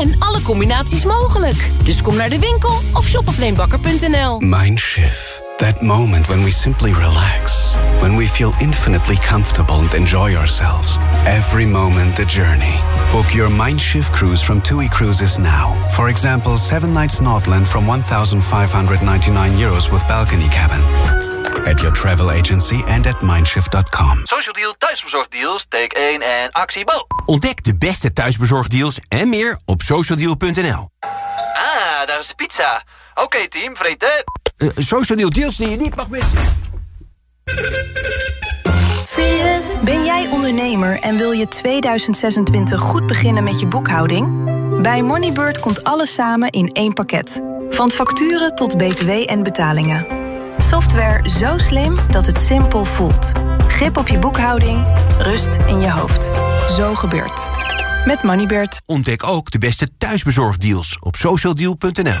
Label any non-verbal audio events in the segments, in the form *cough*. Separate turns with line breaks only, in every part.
En alle combinaties mogelijk. Dus kom naar de winkel of shop op leenbakker.nl.
Mindshift. That moment when we simply relax. When we feel infinitely comfortable and enjoy ourselves. Every moment the journey. Book your Mindshift cruise from TUI Cruises now. For example, 7 nights Nordland from 1,599 euros with balcony cabin. At your travel agency and at mindshift.com.
Social Deal thuisbezorgdeals, take 1 en actie bal.
Ontdek de beste thuisbezorgdeals en meer op socialdeal.nl.
Ah, daar is de pizza. Oké team, vreten.
Uh, social Deal deals die je niet mag missen.
Ben jij ondernemer en wil je 2026 goed beginnen met je boekhouding? Bij Moneybird komt alles samen in één pakket. Van facturen tot btw en betalingen. Software zo slim dat het simpel voelt. Grip op je boekhouding, rust in je hoofd. Zo gebeurt. Met Moneybird.
Ontdek ook de beste thuisbezorgdeals op socialdeal.nl.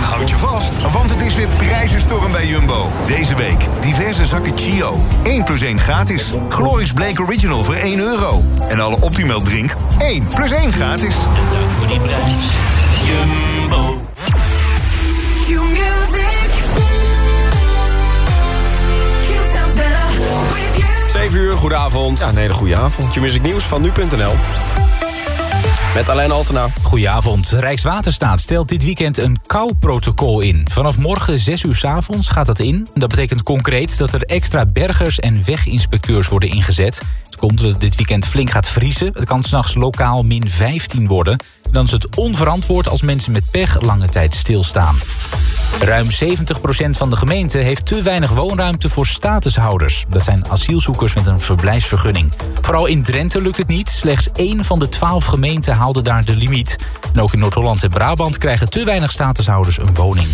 Houd je vast, want het is weer prijzenstorm bij Jumbo. Deze week diverse zakken Chio. 1 plus 1 gratis. Glorious Blake Original voor 1 euro. En alle Optimal drink 1 plus 1 gratis.
En dank voor die prijs. Jumbo.
7 uur, goedenavond.
Ja, een hele goede avond.
Je muziek nieuws van nu.nl. Met Alain Altena.
Goedenavond. Rijkswaterstaat stelt dit weekend een kouprotocol in. Vanaf morgen 6 uur s avonds gaat dat in. Dat betekent concreet dat er extra bergers en weginspecteurs worden ingezet. Het komt dat het dit weekend flink gaat vriezen. Het kan s'nachts lokaal min 15 worden. Dan is het onverantwoord als mensen met pech lange tijd stilstaan. Ruim 70% van de gemeente heeft te weinig woonruimte voor statushouders. Dat zijn asielzoekers met een verblijfsvergunning. Vooral in Drenthe lukt het niet. Slechts één van de 12 gemeenten haalde daar de limiet. En ook in Noord-Holland en Brabant krijgen te weinig statushouders een woning.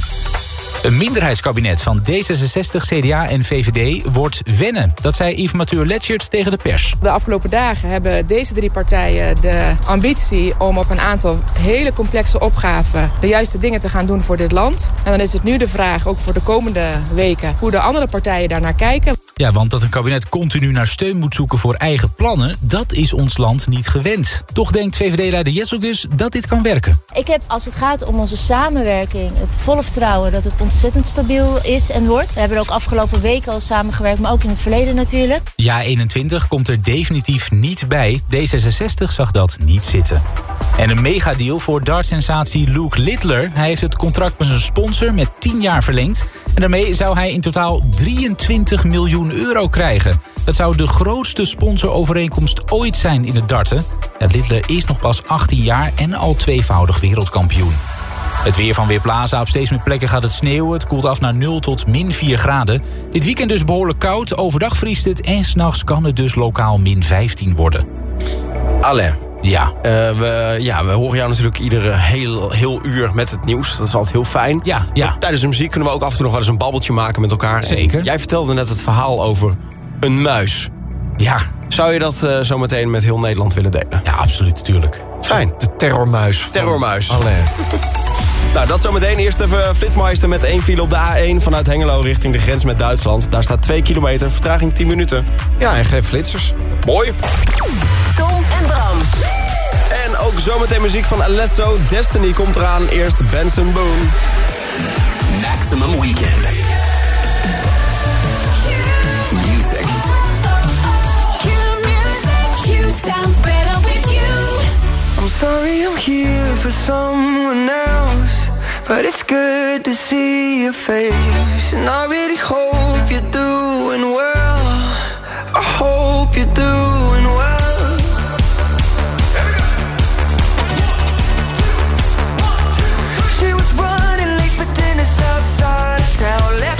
Een minderheidskabinet van D66, CDA en VVD wordt wennen. Dat zei Yves Mathieu tegen de pers.
De afgelopen dagen hebben deze drie partijen de ambitie... om op een aantal hele complexe opgaven de juiste dingen te gaan doen voor dit land. En dan is het nu de vraag, ook voor de komende weken... hoe de andere partijen daarnaar kijken.
Ja, want dat een kabinet continu naar steun moet zoeken voor eigen plannen... dat is ons land niet gewend. Toch denkt VVD-leider Jesselgus dat dit kan werken.
Ik heb, als het gaat om onze samenwerking, het volle vertrouwen... dat het ontzettend stabiel is en wordt. We hebben er ook afgelopen weken al samengewerkt, maar ook in het verleden natuurlijk.
Ja, 21 komt er definitief niet bij. D66 zag dat niet zitten. En een megadeal voor dartsensatie Luke Littler. Hij heeft het contract met zijn sponsor met 10 jaar verlengd. En daarmee zou hij in totaal 23 miljoen euro krijgen. Dat zou de grootste sponsorovereenkomst ooit zijn in het darten. Het Littler is nog pas 18 jaar en al tweevoudig wereldkampioen. Het weer van Weerplaza. Op steeds meer plekken gaat het sneeuwen. Het koelt af naar 0 tot min 4 graden. Dit weekend dus behoorlijk koud. Overdag vriest het en s'nachts kan het dus lokaal min 15 worden.
Alain.
Ja.
Uh, we, ja, we horen jou natuurlijk iedere heel, heel uur met het nieuws. Dat is altijd heel fijn.
Ja, ja.
Tijdens de muziek kunnen we ook af en toe nog wel eens een babbeltje maken met elkaar.
Zeker.
En jij vertelde net het verhaal over een muis.
Ja.
Zou je dat uh, zo meteen met heel Nederland willen delen?
Ja, absoluut, natuurlijk.
Fijn.
De terrormuis.
Terrormuis.
Alain. *laughs*
Nou, dat zometeen. Eerst even Flitsmeister met één file op de A1 vanuit Hengelo richting de grens met Duitsland. Daar staat 2 kilometer, vertraging 10 minuten.
Ja, en geen flitsers.
Mooi.
Tom
zometeen muziek van Alesso. Destiny komt eraan. Eerst Benson Boone.
Maximum Weekend. Music.
I'm sorry I'm here for someone else But it's good to see your face And I really hope you're doing well I hope you're doing sun, tell left.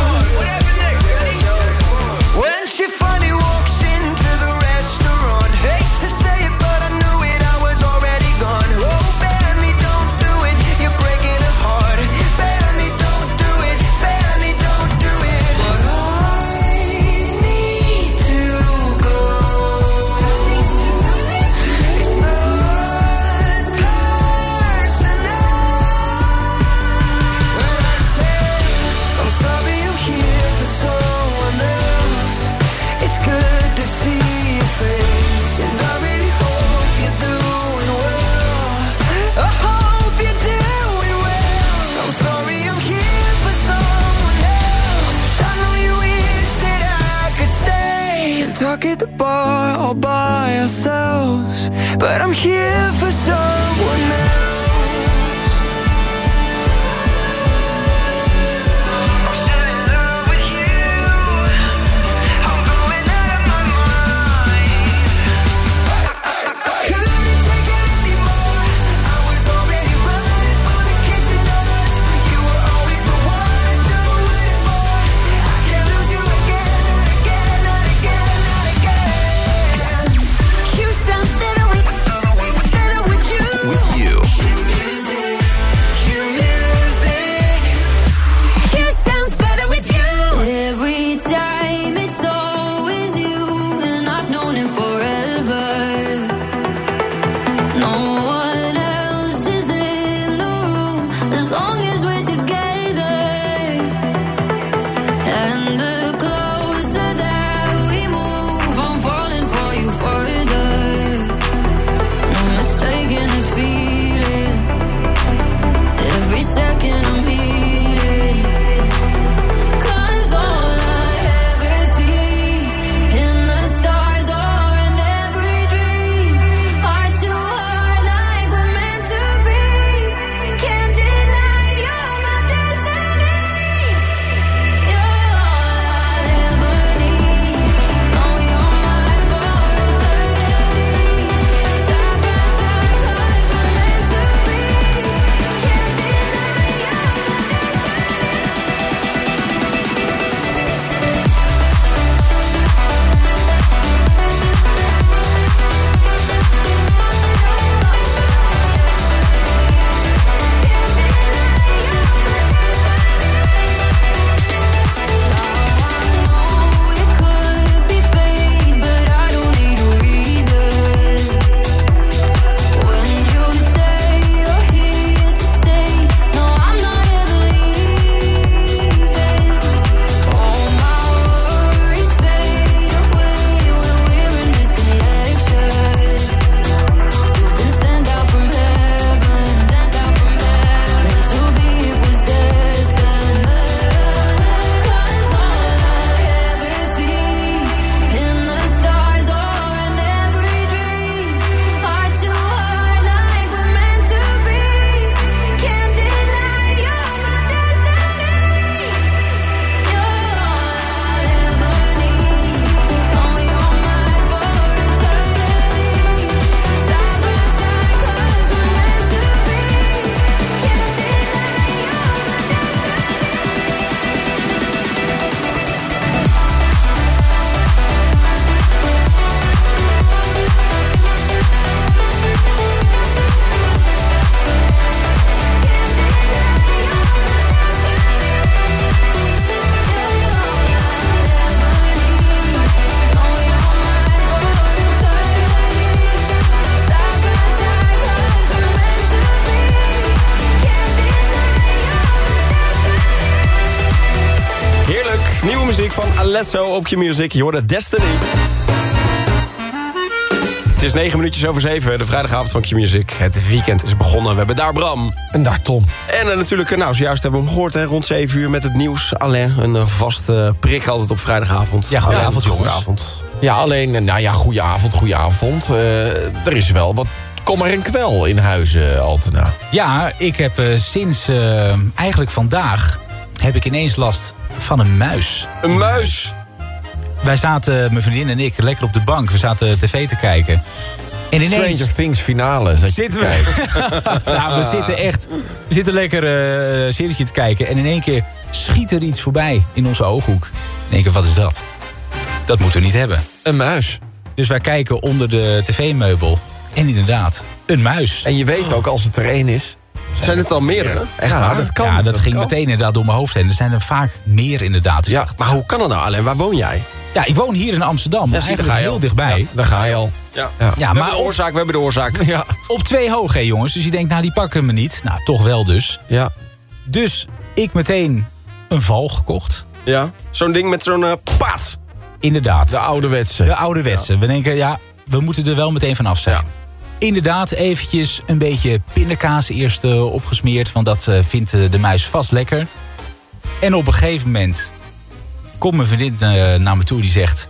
van Alesso op je music. Je hoorde Destiny. Het is negen minuutjes over zeven, de vrijdagavond van Q-Music. Het weekend is begonnen. We hebben daar Bram.
En daar Tom.
En eh, natuurlijk, eh, nou, zojuist hebben we hem gehoord, rond zeven uur met het nieuws. Alleen een eh, vaste prik altijd op vrijdagavond.
Ja,
goede
avond,
avond.
Ja, alleen, nou ja, goede avond, goede avond. Er is wel wat kommer en kwel in huizen, Altena.
Ja, ik heb sinds eigenlijk vandaag heb ik ineens last van een muis.
Een muis?
Wij zaten, mijn vriendin en ik, lekker op de bank. We zaten tv te kijken. En.
Stranger Things finale.
Zitten we... *laughs* we zitten echt... We zitten lekker eh, een uh, serietje te kijken. En in één keer schiet er iets voorbij in onze ooghoek. In één keer, wat is dat? Dat moeten we niet hebben.
Een muis.
Dus wij kijken onder de tv-meubel. En inderdaad, een muis.
En je weet ook, als het er één is,
zijn het al meerdere?
Echt
ja,
waar? Dat kan.
Ja, dat, ging
kan.
meteen inderdaad door mijn hoofd heen. Er zijn er vaak meer inderdaad. Dus
Ja, maar hoe kan dat nou? Alleen, waar woon jij?
ja, ik woon hier in Amsterdam.
Ja, daar
eigenlijk
ga je
heel
al.
dichtbij.
Ja, daar ga je al.
Ja,
Ja.
Ja,
we hebben
maar
de oorzaak, we hebben de oorzaak. *laughs*
Ja.
op twee hoog, hè, jongens. Dus je denkt, nou, die pakken me niet. Nou, toch wel dus.
Ja.
Dus ik meteen een val gekocht.
Ja, zo'n ding met zo'n eh paat.
Inderdaad.
De ouderwetse.
De ouderwetse. We denken, ja, we moeten er wel meteen van af zijn. Inderdaad, eventjes een beetje pindakaas eerst eh, opgesmeerd. Want dat eh, vindt eh, de muis vast lekker. En op een gegeven moment komt mijn vriendin naar me toe die zegt...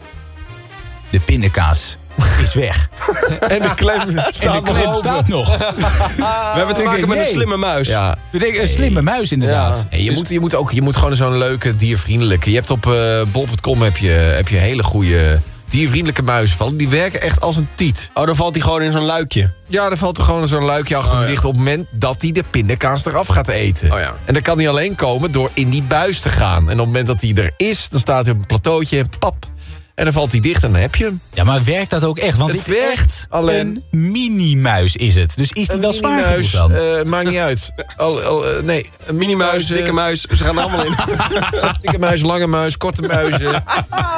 De pindakaas is weg. *laughs*
En de klem
en
staat
de
nog
klem staat nog. *laughs*
We hebben te maken met een slimme muis.
Ja.
We denken, een slimme muis inderdaad.
Je,
Dus-
moet, je, moet ook, je moet gewoon zo'n leuke diervriendelijke... Je hebt op eh bol.com heb je, heb je hele goede diervriendelijke muizen vallen. Die werken echt als een tiet.
Oh, dan valt hij gewoon in zo'n luikje.
Ja, er valt er gewoon zo'n luikje achter
Oh,
hem
ja.
dicht... op het moment dat hij de pindakaas eraf gaat eten.
Oh, ja.
En dat kan hij alleen komen door in die buis te gaan. En op het moment dat hij er is, dan staat hij op een plateautje en pap. En dan valt hij dicht en dan heb je hem.
Ja, maar werkt dat ook echt? Want
Het
dit
werkt,
echt
alleen-
een mini-muis is het. Dus is die wel zwaar
minimuis,
genoeg dan?
eh, maakt niet uit. Al, al, eh, nee, een
Minimuis,
eh,
dikke muis, ze gaan er allemaal in. *laughs*
Dikke muis, lange muis, korte muizen.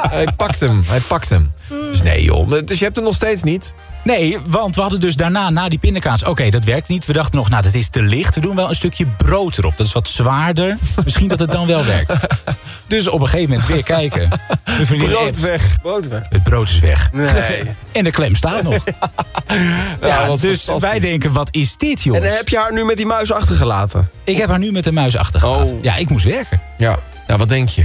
hij pakt hem, hij pakt hem. Dus nee joh, dus je hebt hem nog steeds niet.
Nee, want we hadden dus daarna, na die pindakaas... Oké, dat werkt niet. We dachten nog, nou, dat is te licht. We doen wel een stukje brood erop. Dat is wat zwaarder. Misschien dat het dan wel werkt. *laughs* Dus op een gegeven moment weer kijken. Vriendin
Brood weg.
Brood weg.
Het brood is weg.
Nee. *laughs*
En de klem staat nog. *laughs* Ja,
wat
dus wij denken, wat is dit,
En
jongens?
heb je haar nu met die muis achtergelaten?
Ik heb haar nu met de muis achtergelaten.
Oh.
Ja, ik moest werken.
Ja. ja, wat denk je?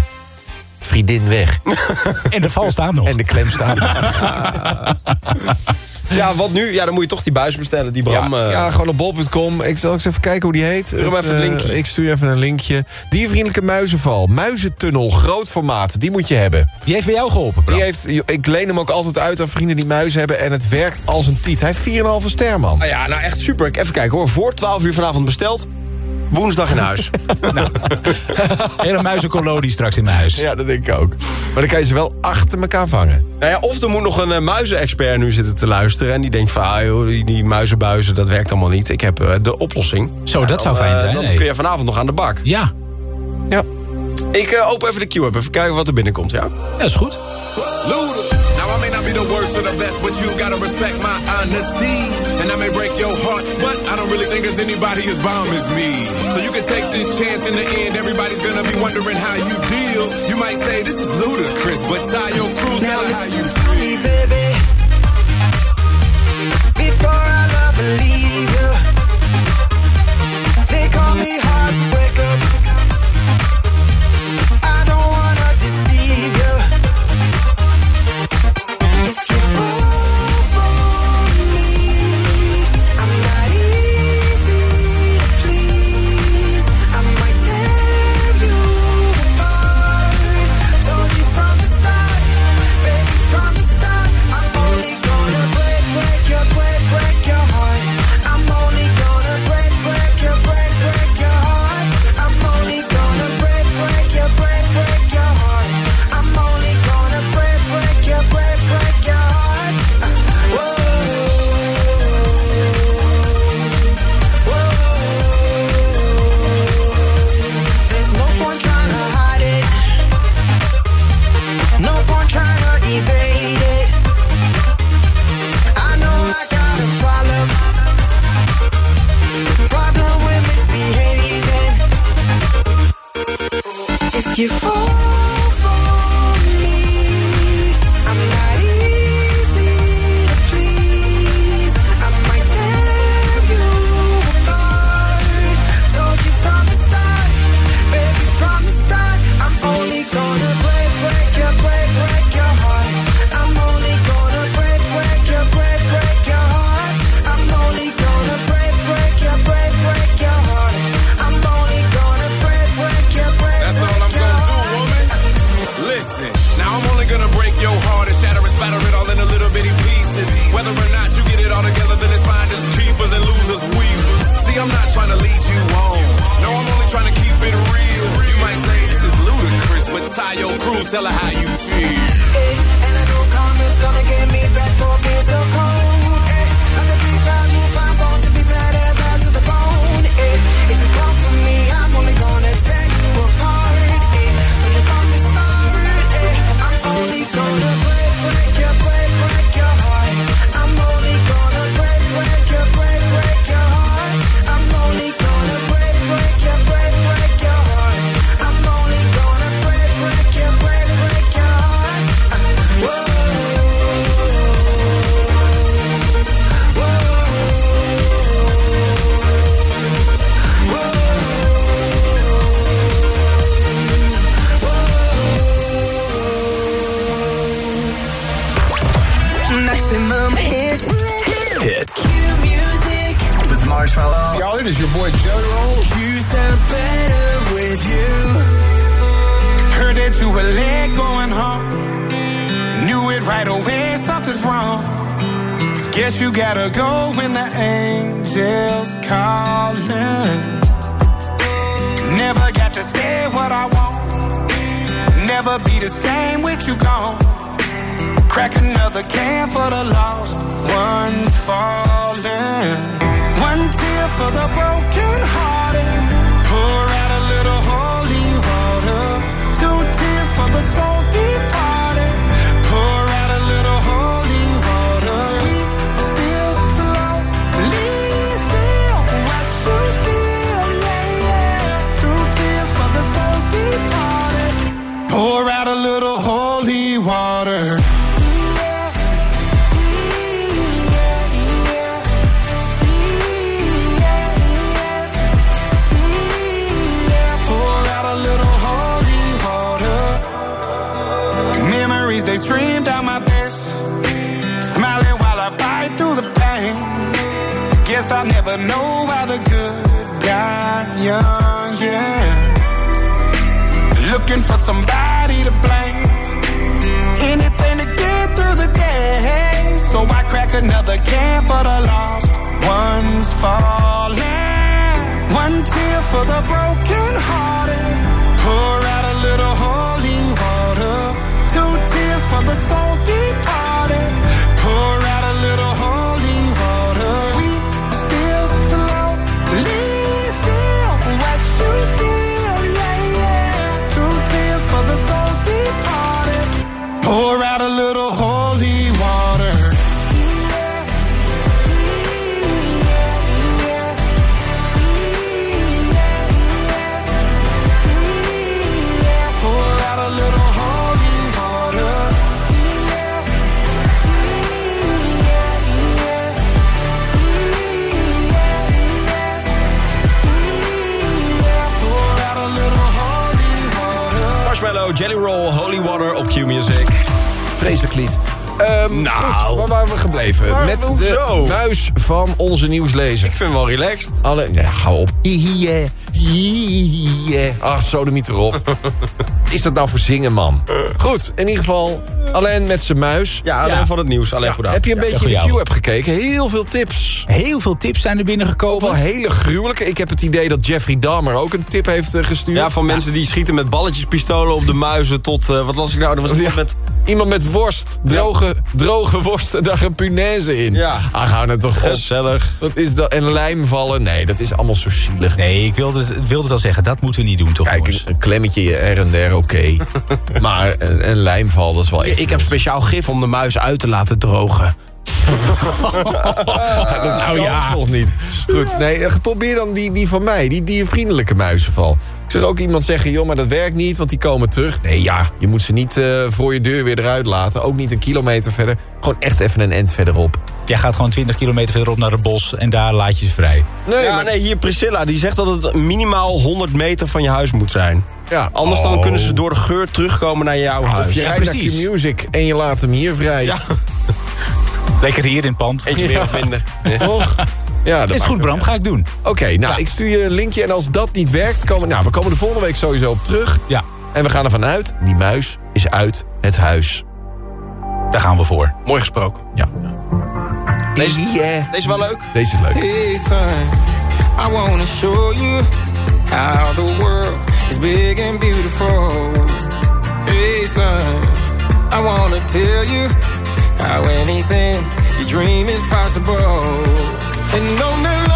Vriendin weg. *laughs*
En de val staat nog.
En de klem staat nog. *laughs*
Ja, wat nu? Ja, dan moet je toch die buis bestellen, die Bram.
Ja,
eh,
ja, gewoon op bol.com. Ik zal eens even kijken hoe die heet.
Stuur hem
Het,
even een
eh. Ik stuur je even een linkje. Diervriendelijke muizenval. Muizentunnel, groot formaat. Die moet je hebben.
Die heeft bij jou geholpen, Bram.
Die heeft, ik leen hem ook altijd uit aan vrienden die muizen hebben. En het werkt als een tiet. Hij heeft 4,5 ster, man.
Ah ja, nou echt super. Ik even kijken hoor. Voor 12 uur vanavond besteld. Woensdag in huis. *laughs*
Hele muizenkolonie straks in mijn huis.
Ja, dat denk ik ook. Maar dan kan je ze wel achter elkaar vangen.
nou ja, of er moet nog een uh, muizenexpert nu zitten te luisteren. En die denkt van, ah joh, die, die muizenbuizen, dat werkt allemaal niet. Ik heb eh, de oplossing.
Zo, dat zou
Dan,
fijn
eh,
zijn.
Dan
nee.
kun je vanavond nog aan de bak.
Ja,
Ja.
Ik eh, open even de queue up. Even kijken wat er binnenkomt, ja?
dat is goed.
Now I may not be the worst or the best, but you gotta respect my honesty. And I may break your heart, but I don't really think there's anybody as bomb as me. So you can take this chance in the end. Everybody's gonna be wondering how you deal. You might say this is ludicrous, but tie your
Now
tell how you
listen little bitty pieces. Whether or not you get it all together, then it's finders, keepers, and losers, weavers. See, I'm not trying to lead you on. No, I'm only trying to keep it real. You might say this is ludicrous, but tie your
crew, tell her how you feel.
Hey, and I know karma's gonna get me back for being so cold.
Is your boy Jelly Roll.
You sounds better with you.
Heard that you were late going home. Knew it right away, something's wrong. Guess you gotta go when the angels calling. Never got to say what I want. Never be the same with you gone. Crack another can for the lost ones falling. One tear for the broken hearted. Never know why the good die young, yeah. Looking for somebody to blame. Anything to get through the day. So I crack another can for the lost ones falling. One tear for the broken hearted.
Lied. Ehm,
Nou.
Goed, waar waren we gebleven?
Maar
Met
hoezo?
de muis van onze nieuwslezer.
Ik vind hem wel relaxed.
Alle, ja, hou op. Ach, zo de erop. *laughs* Is dat nou voor zingen, man? Goed, in ieder geval, alleen met zijn muis.
Ja, alleen
Ja.
van het nieuws. Alleen goed aan.
Heb je een
Ja,
beetje in de
jou.
queue gekeken? Heel veel tips.
Heel veel tips zijn er
Ook wel
binnengekomen.
hele gruwelijke. Ik heb het idee dat Jeffrey Dahmer ook een tip heeft eh, gestuurd.
Ja, van mensen die schieten met balletjespistolen op de muizen tot... eh, wat las ik nou? Er was iemand met...
Iemand met worst. Droge, droge worst en daar een punaise in.
Ja.
Ah, hou nou toch op.
Gezellig.
Wat is dat? En lijm vallen? Nee, dat is allemaal zo zielig.
Nee, ik wilde, wilde het al zeggen. Dat moeten we niet doen, toch
Kijk,
jongens?
een, een klemmetje er en der, oké. *laughs* maar een, een lijmval, dat is wel echt...
Ik heb speciaal gif om de muis uit te laten drogen. *laughs*
nou ja. toch niet. Goed, nee, eh, probeer dan die, die van mij, die diervriendelijke muizenval. Ik zag ook iemand zeggen, joh, maar dat werkt niet, want die komen terug. Nee, ja, je moet ze niet eh, voor je deur weer eruit laten. Ook niet een kilometer verder. Gewoon echt even een end verderop.
Jij gaat gewoon 20 kilometer verderop naar het bos en daar laat je ze vrij.
Nee,
ja,
maar-
nee, hier Priscilla, die zegt dat het minimaal 100 meter van je huis moet zijn.
Ja.
Anders dan
Oh.
kunnen ze door de geur terugkomen naar jouw huis.
Of je
Ja,
rijdt naar
precies.
Q-Music en je laat hem hier vrij.
Ja, *laughs*
Lekker hier in het pand.
eentje meer of minder.
Toch? Ja, dat
Is goed, Bram. Ga ik doen.
Oké, nou, ik stuur je een linkje. En als dat niet werkt, komen, nou, we komen de volgende week sowieso op terug.
Ja,
En we gaan ervan uit, die muis is uit het huis.
daar gaan we voor.
Mooi gesproken.
Ja.
Deze,
Yeah.
deze wel leuk?
Deze is leuk.
Hey son, I wanna show you how the world is big and beautiful. Hey, son, I wanna tell you how anything you dream is possible. And on that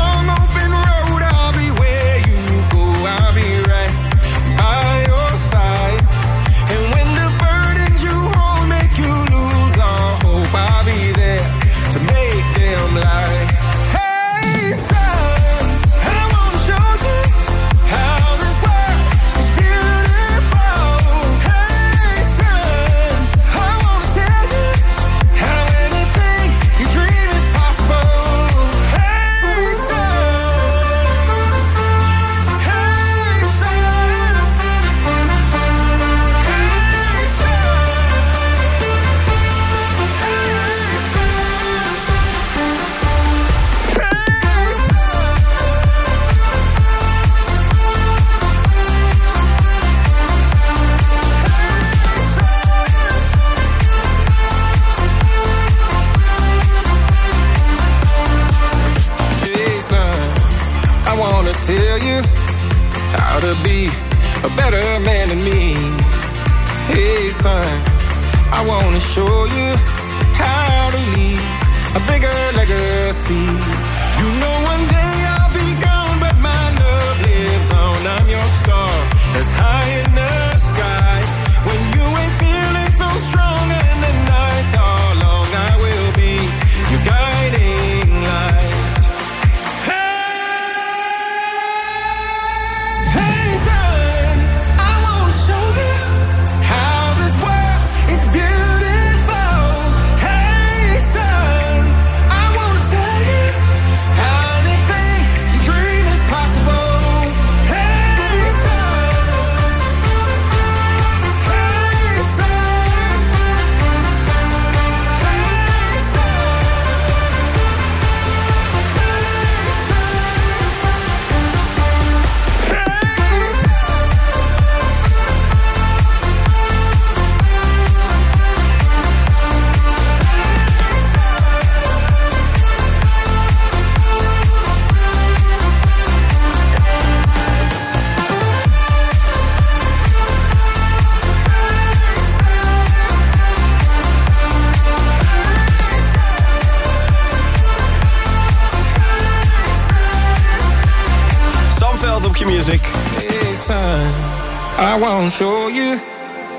I wanna show you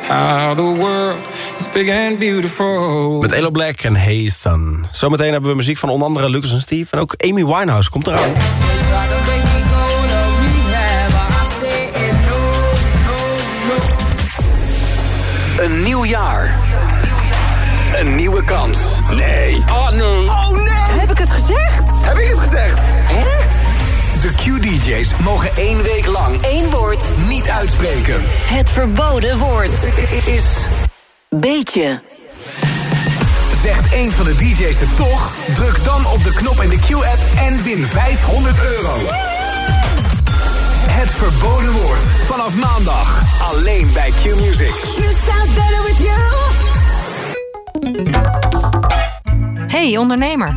how the world is big and beautiful.
Met Elo Black en Hey Sun. Zometeen hebben we muziek van onder andere Lucas en Steve. En ook Amy Winehouse komt eraan.
Een nieuw jaar. Een nieuwe kans. Nee.
Oh nee.
Oh nee.
Heb ik het gezegd?
Heb ik het gezegd? De Q-DJ's mogen één week lang
Eén woord.
niet uitspreken.
Het verboden woord.
Is
Beetje.
Zegt één van de DJ's het toch? Druk dan op de knop in de Q-app en win 500 euro. Het verboden woord. Vanaf maandag. Alleen bij Q-Music.
Hey ondernemer,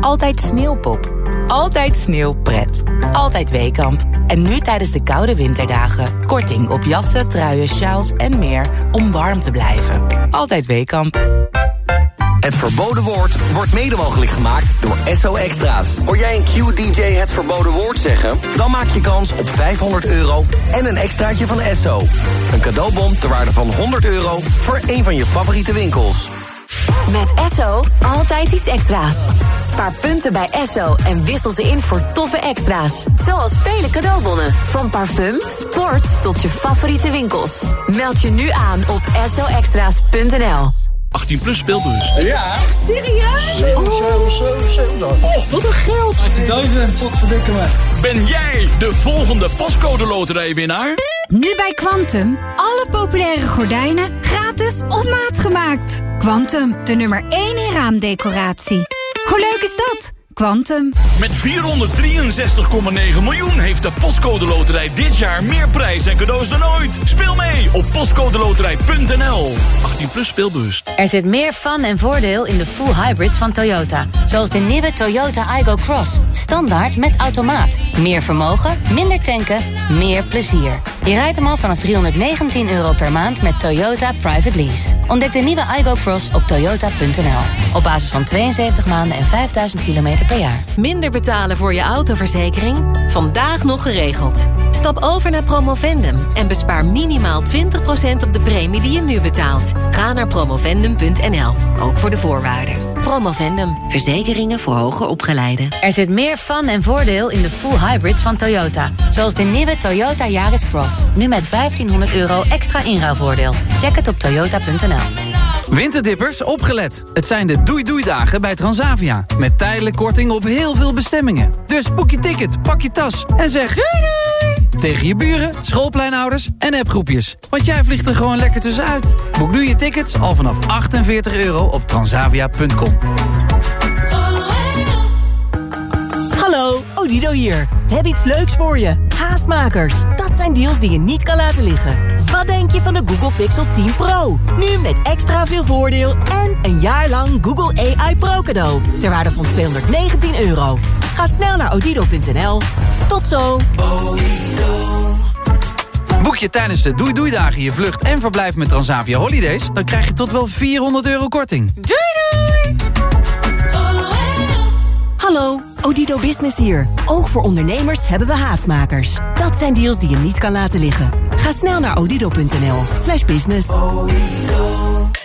Altijd sneeuwpop. Altijd sneeuwpret. Altijd Weekamp. En nu tijdens de koude winterdagen. Korting op jassen, truien, sjaals en meer om warm te blijven. Altijd Weekamp.
Het verboden woord wordt mede mogelijk gemaakt door SO Extra's. Hoor jij een Q-DJ het verboden woord zeggen? Dan maak je kans op 500 euro en een extraatje van SO. Een cadeaubon ter waarde van 100 euro voor een van je favoriete winkels.
Met Esso altijd iets extra's. Spaar punten bij Esso en wissel ze in voor toffe extra's. Zoals vele cadeaubonnen. Van parfum, sport tot je favoriete winkels. Meld je nu aan op essoextra's.nl
18 plus speelbus.
Ja. Echt serieus? Oh, wat een geld.
18.000. Wat verdikken me. Ben jij de volgende pascode loterijwinnaar?
Nu bij Quantum. Alle populaire gordijnen gratis
op maat gemaakt. Quantum, de nummer 1 in raamdecoratie. Hoe leuk is dat? Quantum.
Met 463,9 miljoen heeft de Postcode Loterij dit jaar meer prijs en cadeaus dan ooit. Speel mee op postcodeloterij.nl. 18 plus speelbewust.
Er zit meer fun en voordeel in de full hybrids van Toyota. Zoals de nieuwe Toyota Igo Cross. Standaard met automaat. Meer vermogen, minder tanken, meer plezier. Je rijdt hem al vanaf 319 euro per maand met Toyota Private Lease. Ontdek de nieuwe Igo Cross op toyota.nl. Op basis van 72 maanden en 5000 kilometer
Minder betalen voor je autoverzekering? Vandaag nog geregeld. Stap over naar Promovendum en bespaar minimaal 20% op de premie die je nu betaalt. Ga naar promovendum.nl, ook voor de voorwaarden. Promovendum, verzekeringen voor hoger opgeleiden.
Er zit meer fun en voordeel in de full hybrids van Toyota. Zoals de nieuwe Toyota Yaris Cross. Nu met 1500 euro extra inruilvoordeel. Check het op toyota.nl.
Winterdippers, opgelet. Het zijn de doei-doei-dagen bij Transavia. Met tijdelijk korting op heel veel bestemmingen. Dus boek je ticket, pak je tas en zeg doei doei! Tegen je buren, schoolpleinouders en appgroepjes. Want jij vliegt er gewoon lekker tussenuit. Boek nu je tickets al vanaf 48 euro op transavia.com.
Hallo, Odido hier. We hebben iets leuks voor je. Haastmakers. Dat zijn deals die je niet kan laten liggen. Wat denk je van de Google Pixel 10 Pro? Nu met extra veel voordeel en een jaar lang Google AI Pro cadeau. Ter waarde van 219 euro. Ga snel naar odido.nl. Tot zo.
Boek je tijdens de Doei Doei Dagen je vlucht en verblijf met Transavia Holidays... dan krijg je tot wel 400 euro korting.
Doei doei! Hallo, Odido Business hier. Ook voor ondernemers hebben we haastmakers. Dat zijn deals die je niet kan laten liggen. Ga snel naar odido.nl slash business.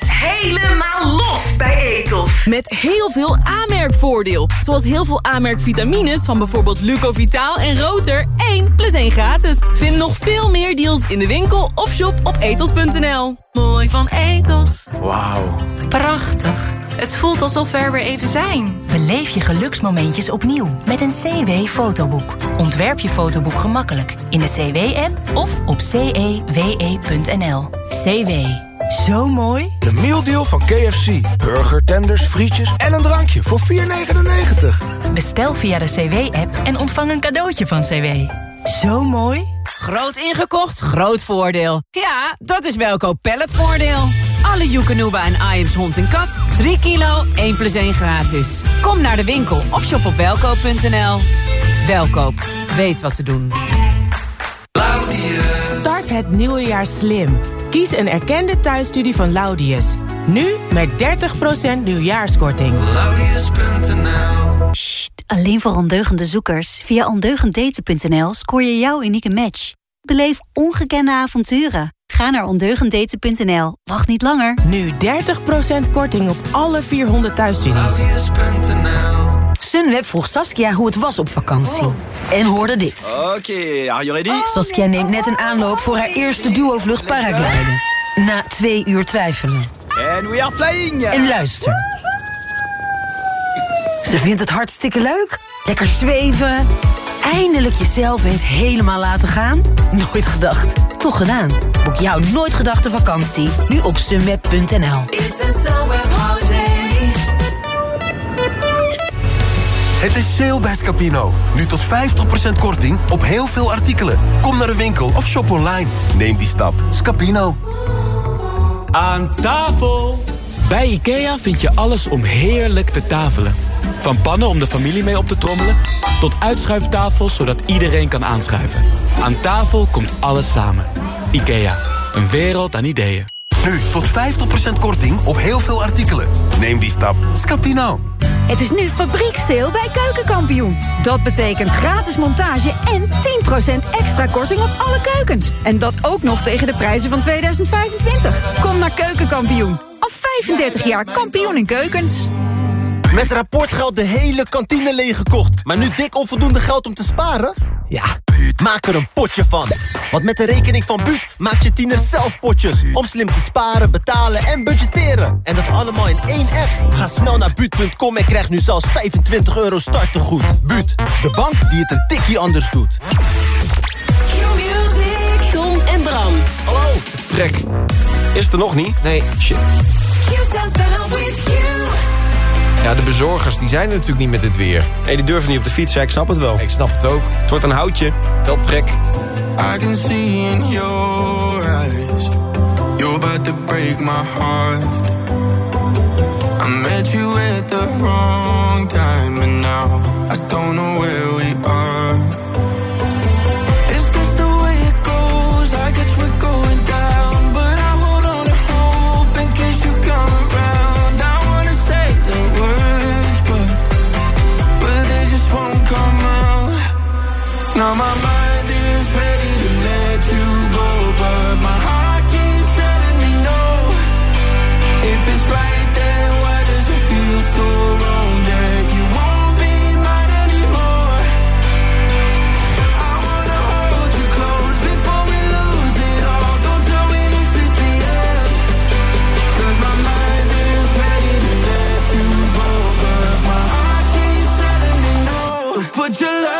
Helemaal los bij Etos. Met heel veel aanmerkvoordeel. Zoals heel veel aanmerkvitamines van bijvoorbeeld Lucovitaal en Roter. 1 plus 1 gratis. Vind nog veel meer deals in de winkel of shop op etos.nl. Mooi van Etos.
Wauw. Prachtig. Het voelt alsof we er weer even zijn.
Beleef je geluksmomentjes opnieuw met een CW-fotoboek. Ontwerp je fotoboek gemakkelijk in de CW-app of op cewe.nl. CW. Zo mooi.
De mealdeal van KFC. Burger, tenders, frietjes en een drankje voor 4,99.
Bestel via de CW-app en ontvang een cadeautje van CW. Zo mooi.
Groot ingekocht, groot voordeel. Ja, dat is Welkoop Palletvoordeel. Alle Joekanuba en Iams hond en kat. 3 kilo, 1 plus 1 gratis. Kom naar de winkel of shop op welkoop.nl. Welkoop, weet wat te doen.
Start het nieuwe jaar slim. Kies een erkende thuisstudie van Laudius. Nu met 30% nieuwjaarskorting.
Alleen voor ondeugende zoekers. Via ondeugenddaten.nl scoor je jouw unieke match. Beleef ongekende avonturen. Ga naar ondeugenddaten.nl. Wacht niet langer.
Nu 30% korting op alle 400 thuisstudies.
Sunweb vroeg Saskia hoe het was op vakantie. En hoorde dit.
Oké, are you ready?
Saskia neemt net een aanloop voor haar eerste duo-vlucht paragliden. Na twee uur twijfelen.
And we are flying!
En luister. Ze vindt het hartstikke leuk. Lekker zweven. Eindelijk jezelf eens helemaal laten gaan. Nooit gedacht. Toch gedaan. Boek jouw nooit gedachte vakantie. Nu op sunweb.nl.
Het is sale bij Scapino. Nu tot 50% korting op heel veel artikelen. Kom naar de winkel of shop online. Neem die stap. Scapino.
Aan tafel! Bij IKEA vind je alles om heerlijk te tafelen. Van pannen om de familie mee op te trommelen... tot uitschuiftafels zodat iedereen kan aanschuiven. Aan tafel komt alles samen. IKEA, een wereld aan ideeën.
Nu tot 50% korting op heel veel artikelen. Neem die stap. Scapino.
Het is nu fabrieksteel bij Keukenkampioen. Dat betekent gratis montage en 10% extra korting op alle keukens. En dat ook nog tegen de prijzen van 2025. Kom naar Keukenkampioen. Al 35 jaar kampioen in keukens.
Met rapportgeld de hele kantine leeggekocht. Maar nu dik onvoldoende geld om te sparen? Ja, maak er een potje van. Want met de rekening van Buut maak je tieners zelf potjes. Om slim te sparen, betalen en budgetteren. En dat allemaal in één app. Ga snel naar Buut.com en krijg nu zelfs 25 euro startegoed. Buut, de bank die het een tikje anders doet.
Q-Music, Tom en Bram.
Hallo, trek.
Is het er nog niet?
Nee, shit. Q sounds with you. Ja, de bezorgers die zijn er natuurlijk niet met dit weer.
Nee, die durven niet op de fiets, ik snap het wel.
Ik snap het ook.
Het wordt een houtje.
Dat trek.
I can see in your eyes You're about to break my heart I met you at the wrong time And now I don't know where we are Now my mind is ready to let you go, but my heart keeps telling me no. If it's right, then why does it feel so wrong that you won't be mine anymore? I wanna hold you close before we lose it all. Don't tell me this is the my mind is ready to let you go, but my heart keeps telling me no. Put your love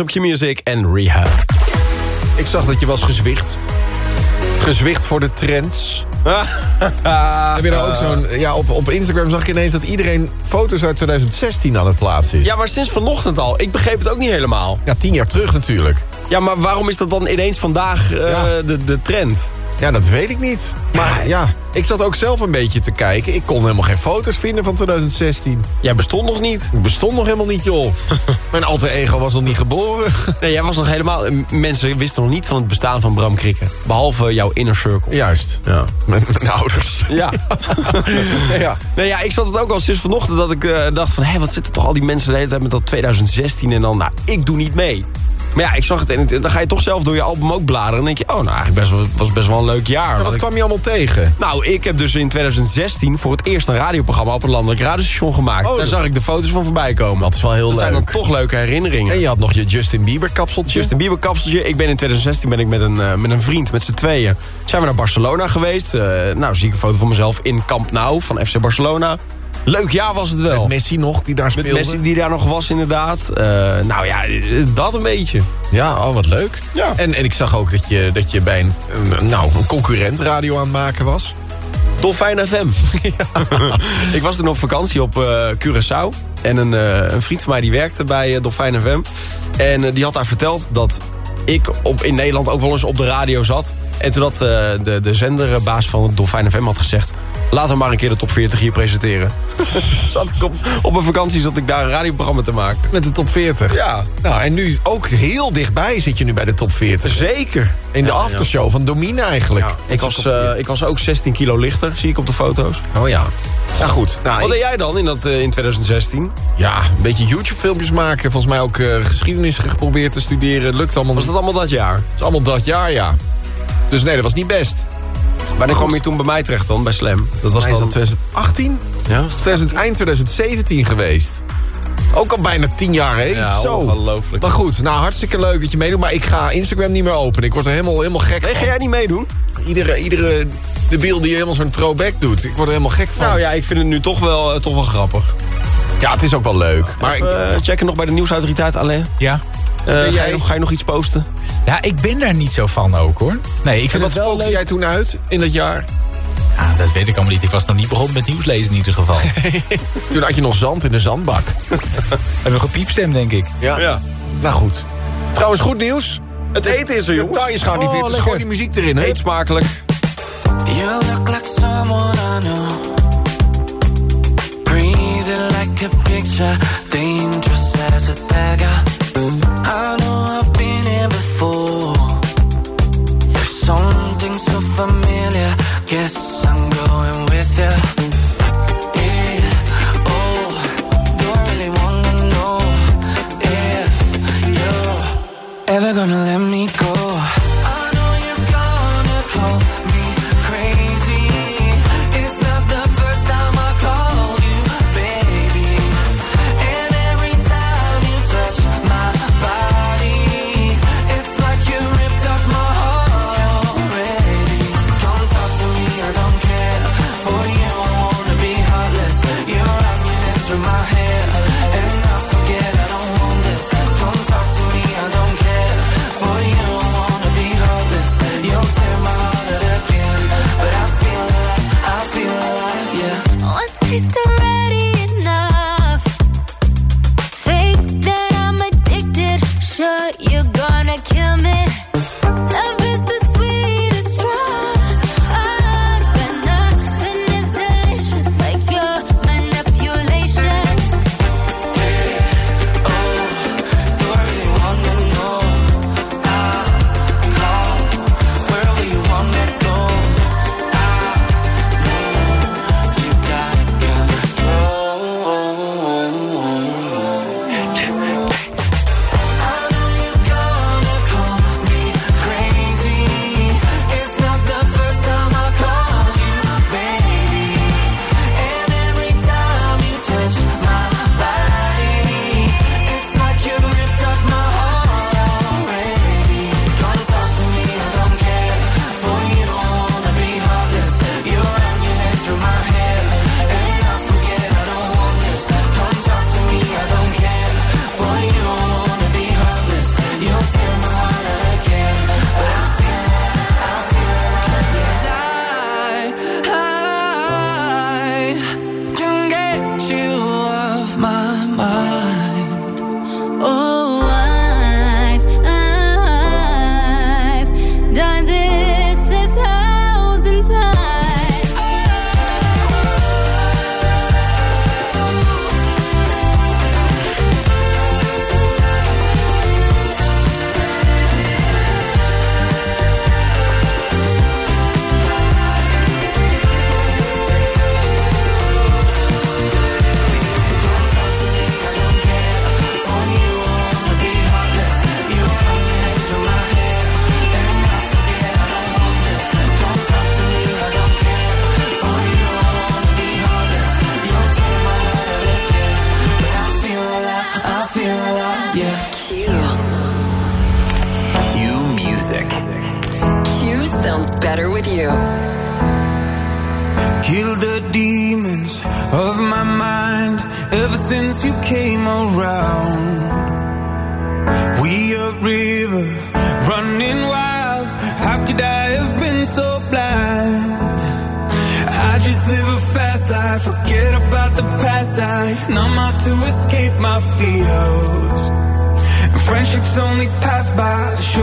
Op Q-Music en Rehab.
Ik zag dat je was gezwicht. Gezwicht voor de trends. *laughs* Heb je nou ook zo'n... Ja, op, op Instagram zag ik ineens dat iedereen foto's uit 2016 aan het plaatsen is.
Ja, maar sinds vanochtend al. Ik begreep het ook niet helemaal.
Ja, tien jaar terug natuurlijk.
Ja, maar waarom is dat dan ineens vandaag eh,
Ja.
de, de trend?
Ja, dat weet ik niet. Maar ja, ik zat ook zelf een beetje te kijken. Ik kon helemaal geen foto's vinden van 2016.
Jij bestond nog niet.
Ik bestond nog helemaal niet, joh. *laughs* Mijn alter ego was nog niet geboren. *laughs*
Nee, jij was nog helemaal... Mensen wisten nog niet van het bestaan van Bram Krikken. Behalve jouw inner circle.
Juist.
Ja.
Met mijn ouders.
Ja. *laughs*
ja.
Nee, ja, ik zat het ook al sinds vanochtend dat ik eh, dacht van... hé, wat zitten toch al die mensen de hele tijd met dat 2016 en dan... nou, ik doe niet mee. Maar ja, ik zag het en dan ga je toch zelf door je album ook bladeren. En denk je, oh, nou, eigenlijk best wel, was best wel een leuk jaar.
Wat
ik-
kwam je allemaal tegen?
Nou, ik heb dus in 2016 voor het eerst een radioprogramma op een landelijk radiostation gemaakt.
Oh,
Daar
dat-
zag ik de foto's van voorbij komen.
Dat is wel heel
dat zijn dan toch leuke herinneringen.
En je had nog je Justin Bieber kapseltje.
Justin Bieber kapseltje. Ik ben in 2016 ben ik met een, eh, met een vriend, met z'n tweeën... zijn we naar Barcelona geweest. Eh, nou, zie ik een foto van mezelf in Camp Nou van FC Barcelona. Leuk jaar was het wel.
Met Messi nog, die daar
Met
speelde.
Messi die daar nog was, inderdaad. Eh, nou ja, dat een beetje.
Ja, oh, wat leuk.
Ja.
En, en ik zag ook dat je, dat je bij een, nou, een concurrent radio aan het maken was.
Dolfijn FM. *laughs* ik was toen op vakantie op eh, Curaçao. En een, eh, een vriend van mij die werkte bij Dolfijn FM. En die had daar verteld dat ik op, in Nederland ook wel eens op de radio zat. En toen had eh, de, de zenderbaas van Dolfijn FM had gezegd... laten we maar een keer de top 40 hier presenteren. *laughs* zat ik op, op een vakantie zat ik daar een radioprogramma te maken.
Met de top 40.
Ja.
Nou, en nu ook heel dichtbij zit je nu bij de top 40.
Zeker.
In de
Ja, ja.
aftershow van Domine eigenlijk.
Ik was, eh, ik was ook 16 kilo lichter, zie ik op de foto's.
Oh ja. Nou goed. Nou,
Wat
ik-
deed jij dan in, dat, eh, in 2016?
ja, een beetje YouTube-filmpjes maken. Volgens mij ook eh, geschiedenis geprobeerd te studeren. Lukt allemaal
Was dat allemaal dat jaar?
Dat is allemaal dat jaar, ja. Dus nee, dat was niet best.
Wanneer
goed.
kwam je toen bij mij terecht dan, bij Slam? Dat was dan...
dat 2018?
Ja?
2000, eind 2017 geweest. Ook al bijna 10 jaar heen.
Ja,
Zo.
ongelooflijk.
Maar goed, nou hartstikke leuk dat je meedoet. Maar ik ga Instagram niet meer openen. Ik word er helemaal, helemaal gek
Nee,
van.
ga jij niet meedoen?
Iedere, iedere de beeld die helemaal zo'n throwback doet. Ik word er helemaal gek van.
Nou ja, ik vind het nu toch wel, eh, toch wel grappig.
Ja, het is ook wel leuk. Maar ik,
eh, checken nog bij de nieuwsautoriteit, Alain.
Ja.
Eh, ga,
jij?
je nog, ga je nog iets posten?
Ja, ik ben daar niet zo van ook hoor. Nee, ik
en
vind
wat
het wel
spookte
leuk.
jij toen uit in dat jaar?
Ja, dat weet ik allemaal niet. Ik was nog niet begonnen met nieuwslezen in ieder geval. *laughs*
Toen had je nog zand in de zandbak. *laughs*
en nog een piepstem, denk ik.
Ja. Nou goed. Trouwens, goed nieuws.
Het eten is er,
De
jongens.
taai is gearriveerd,
Oh,
dus
lekker.
gooi die muziek erin, hè?
Eet smakelijk.
You look like someone I know. Breathing like a picture, dangerous as a dagger. I know I've been here before. There's something so familiar. Guess I'm going with you.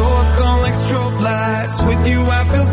Show on like strobe lights. With you, I feel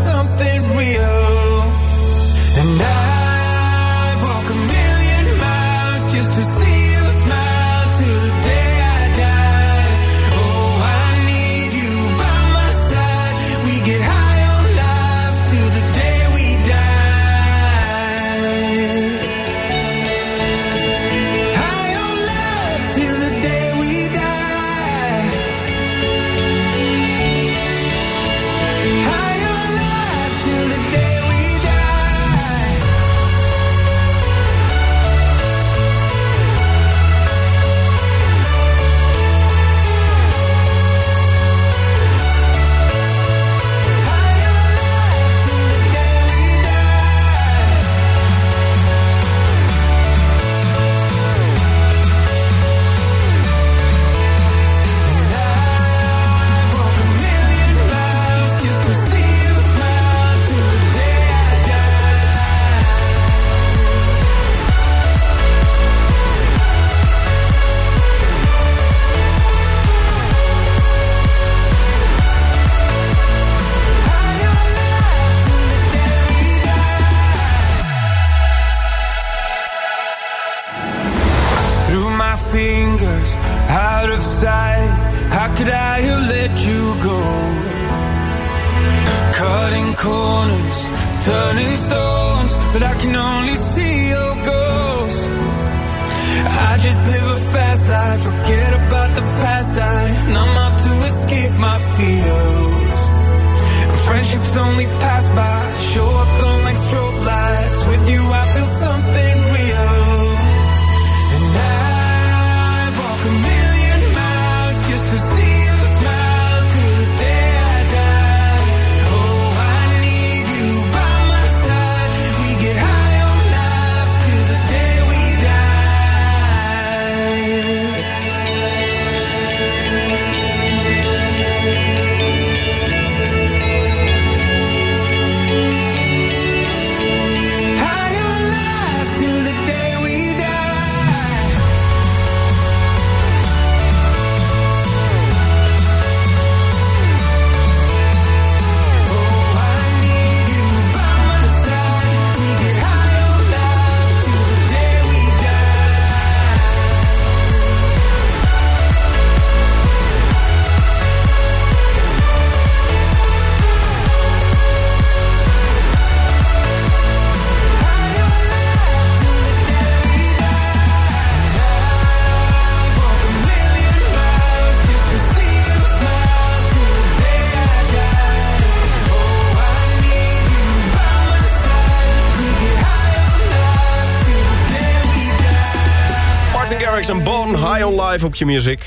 High on Live
op je music.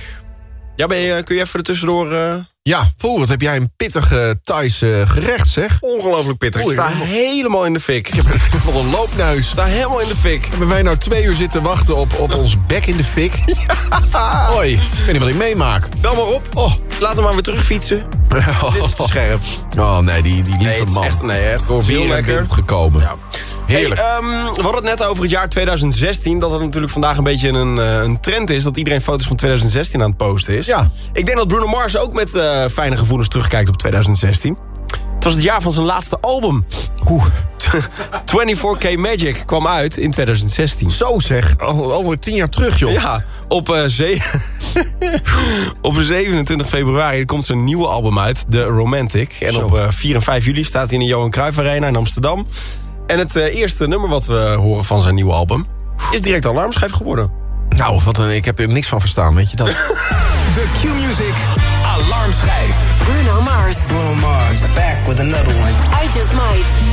Ja, ben je, kun je even er tussendoor... eh,
Ja, Paul, wat heb jij een pittig eh, Thais eh, gerecht, zeg.
Ongelooflijk pittig. Ik
Oei,
sta
helemaal-
helemaal in de fik. Ik heb
een loopneus.
sta helemaal in de fik.
Hebben wij nou twee uur zitten wachten op, op ons bek in de fik? *laughs* Hoi, ik weet niet wat ik meemaak.
Bel maar op.
Oh.
Laten we maar weer terugfietsen. *laughs* Dit is te scherp.
Oh nee, die, die lieve
Nee,
man.
echt, nee, echt
Door weer en
lekker.
gekomen.
Ja.
Heerlijk.
Hey, ehm, we hadden het net over het jaar 2016. Dat het natuurlijk vandaag een beetje een, eh, een trend is. Dat iedereen foto's van 2016 aan het posten is.
Ja.
Ik denk dat Bruno Mars ook met eh, fijne gevoelens terugkijkt op 2016. Het was het jaar van zijn laatste album.
Oeh. *laughs*
24K Magic kwam uit in 2016.
Zo zeg, al, alweer tien jaar terug, joh.
Ja, op, ze- *laughs* op 27 februari komt zijn nieuwe album uit, The Romantic. En
Zo.
op eh, 4 en 5 juli staat hij in de Johan Cruijff Arena in Amsterdam. En het eh, eerste nummer wat we horen van zijn nieuwe album... is direct alarmschijf geworden.
Nou, wat een, ik heb er niks van verstaan, weet je dat? *laughs*
De Q-Music Alarmschijf.
Bruno Mars.
Bruno Mars, back with another one.
I just might.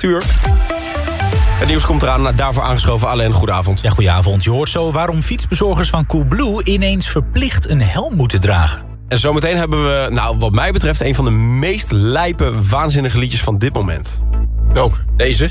8 uur. Het nieuws komt eraan, daarvoor aangeschoven. Alleen goedenavond.
Ja, goedenavond. Je hoort zo waarom fietsbezorgers van Coolblue ineens verplicht een helm moeten dragen.
En zometeen hebben we, nou wat mij betreft... een van de meest lijpe, waanzinnige liedjes van dit moment.
Welk?
Deze.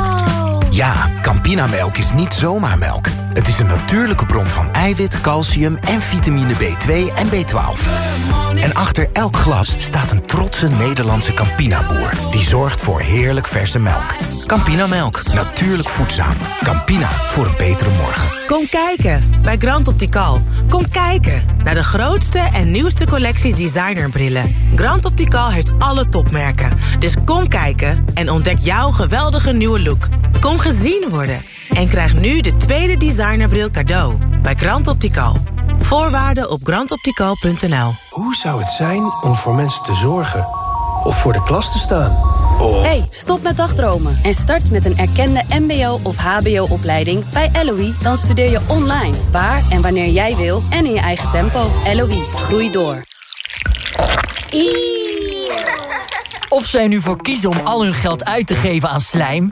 Ja, Campinamelk is niet zomaar melk. Het is een natuurlijke bron van eiwit, calcium en vitamine B2 en B12. En achter elk glas staat een trotse Nederlandse Campina-boer... die zorgt voor heerlijk verse melk. Campinamelk, natuurlijk voedzaam. Campina, voor een betere morgen.
Kom kijken bij Grand Optical. Kom kijken naar de grootste en nieuwste collectie designerbrillen. Grand Optical heeft alle topmerken. Dus kom kijken en ontdek jouw geweldige nieuwe look. Kom gezien worden en krijg nu de tweede designerbril cadeau bij Grand Optical. Voorwaarden op grandoptical.nl
Hoe zou het zijn om voor mensen te zorgen? Of voor de klas te staan?
Hey, stop met dagdromen en start met een erkende mbo- of hbo-opleiding bij LOE. Dan studeer je online, waar en wanneer jij wil en in je eigen tempo. LOE, groei door.
Of zij nu voor kiezen om al hun geld uit te geven aan slijm...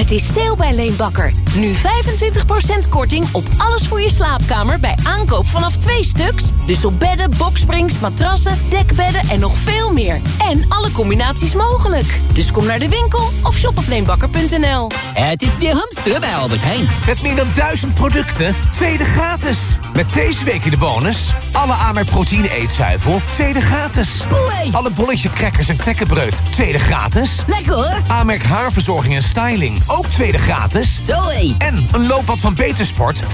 Het is sale bij Leenbakker. Nu 25% korting op alles voor je slaapkamer bij aankoop vanaf twee stuks. Dus op bedden, boksprings, matrassen, dekbedden en nog veel meer. En alle combinaties mogelijk. Dus kom naar de winkel of shop op leenbakker.nl.
Het is weer hamsteren bij Albert Heijn.
Met meer dan duizend producten, tweede gratis. Met deze week in de bonus... alle Amerk proteïne eetzuivel, tweede gratis. Alle bolletje crackers en knekkenbreud, tweede gratis.
Lekker hoor.
Amerk haarverzorging en styling, ook tweede gratis.
Zoé.
En een loopbad van Betersport, 50%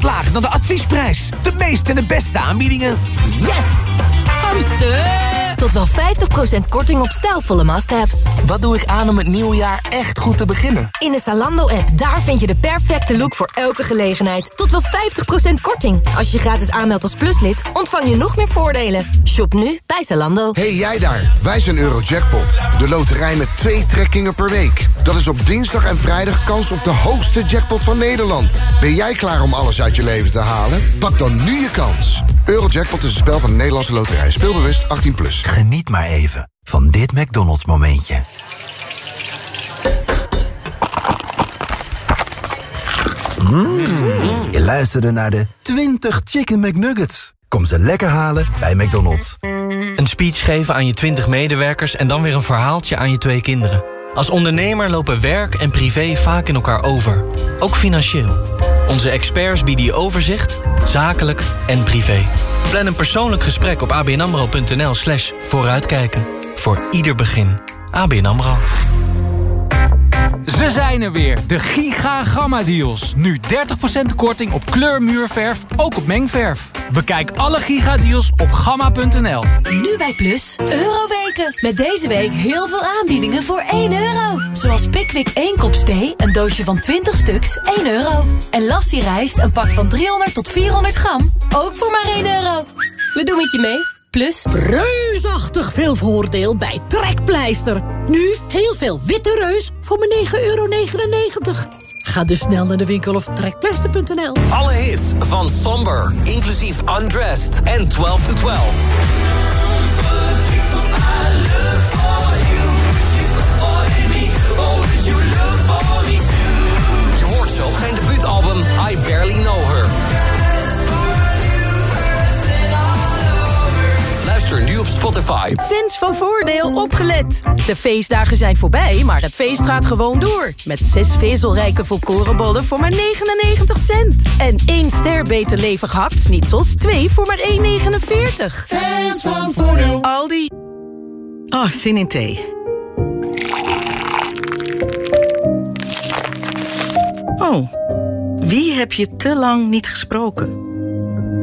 lager dan de adviesprijs. De meeste en de beste aanbiedingen.
Yes! Hamster!
Tot wel 50% korting op stijlvolle must-haves.
Wat doe ik aan om het nieuwe jaar echt goed te beginnen?
In de Zalando-app, daar vind je de perfecte look voor elke gelegenheid. Tot wel 50% korting. Als je gratis aanmeldt als pluslid, ontvang je nog meer voordelen. Shop nu bij Zalando.
Hey jij daar, wij zijn Eurojackpot. De loterij met twee trekkingen per week. Dat is op dinsdag en vrijdag kans op de hoogste jackpot van Nederland. Ben jij klaar om alles uit je leven te halen? Pak dan nu je kans. Eurojackpot is een spel van de Nederlandse loterij. Speelbewust 18+. Plus.
Geniet maar even van dit McDonald's momentje. Mm. Je luisterde naar de 20 Chicken McNuggets. Kom ze lekker halen bij McDonald's.
Een speech geven aan je 20 medewerkers en dan weer een verhaaltje aan je twee kinderen. Als ondernemer lopen werk en privé vaak in elkaar over. Ook financieel. Onze experts bieden je overzicht, zakelijk en privé. Plan een persoonlijk gesprek op abnamro.nl slash vooruitkijken. Voor ieder begin. ABN AMRO.
Ze zijn er weer, de Giga Gamma Deals. Nu 30% korting op kleurmuurverf, ook op mengverf. Bekijk alle Giga Deals op gamma.nl.
Nu bij Plus, Euroweken. Met deze week heel veel aanbiedingen voor 1 euro. Zoals Pickwick 1 kop thee, een doosje van 20 stuks, 1 euro. En Lassie rijst, een pak van 300 tot 400 gram, ook voor maar 1 euro. We doen het je mee. Plus...
Reusachtig veel voordeel bij Trekpleister. Nu heel veel witte reus voor maar 9,99 euro. Ga dus snel naar de winkel of trekpleister.nl.
Alle hits van Somber, inclusief Undressed en 12 to 12. Je hoort zo op zijn debuutalbum I Barely Know Her. Luister nu op Spotify.
Fans van Voordeel opgelet. De feestdagen zijn voorbij, maar het feest gaat gewoon door. Met zes vezelrijke volkorenbollen voor maar 99 cent. En één ster beter levig hakt-snitsels, twee voor maar 1,49.
Fans van Voordeel.
Aldi.
Oh, zin in thee. Oh, wie heb je te lang niet gesproken?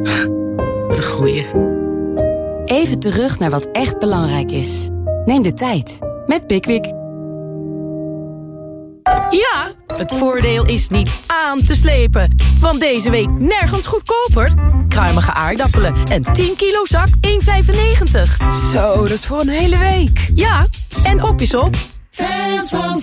*laughs* Wat een goeie.
Even terug naar wat echt belangrijk is. Neem de tijd met Pickwick.
Ja, het voordeel is niet aan te slepen. Want deze week nergens goedkoper. Kruimige aardappelen en 10 kilo zak 1,95. Zo, dat is voor een hele week. Ja, en op is op.
Fans van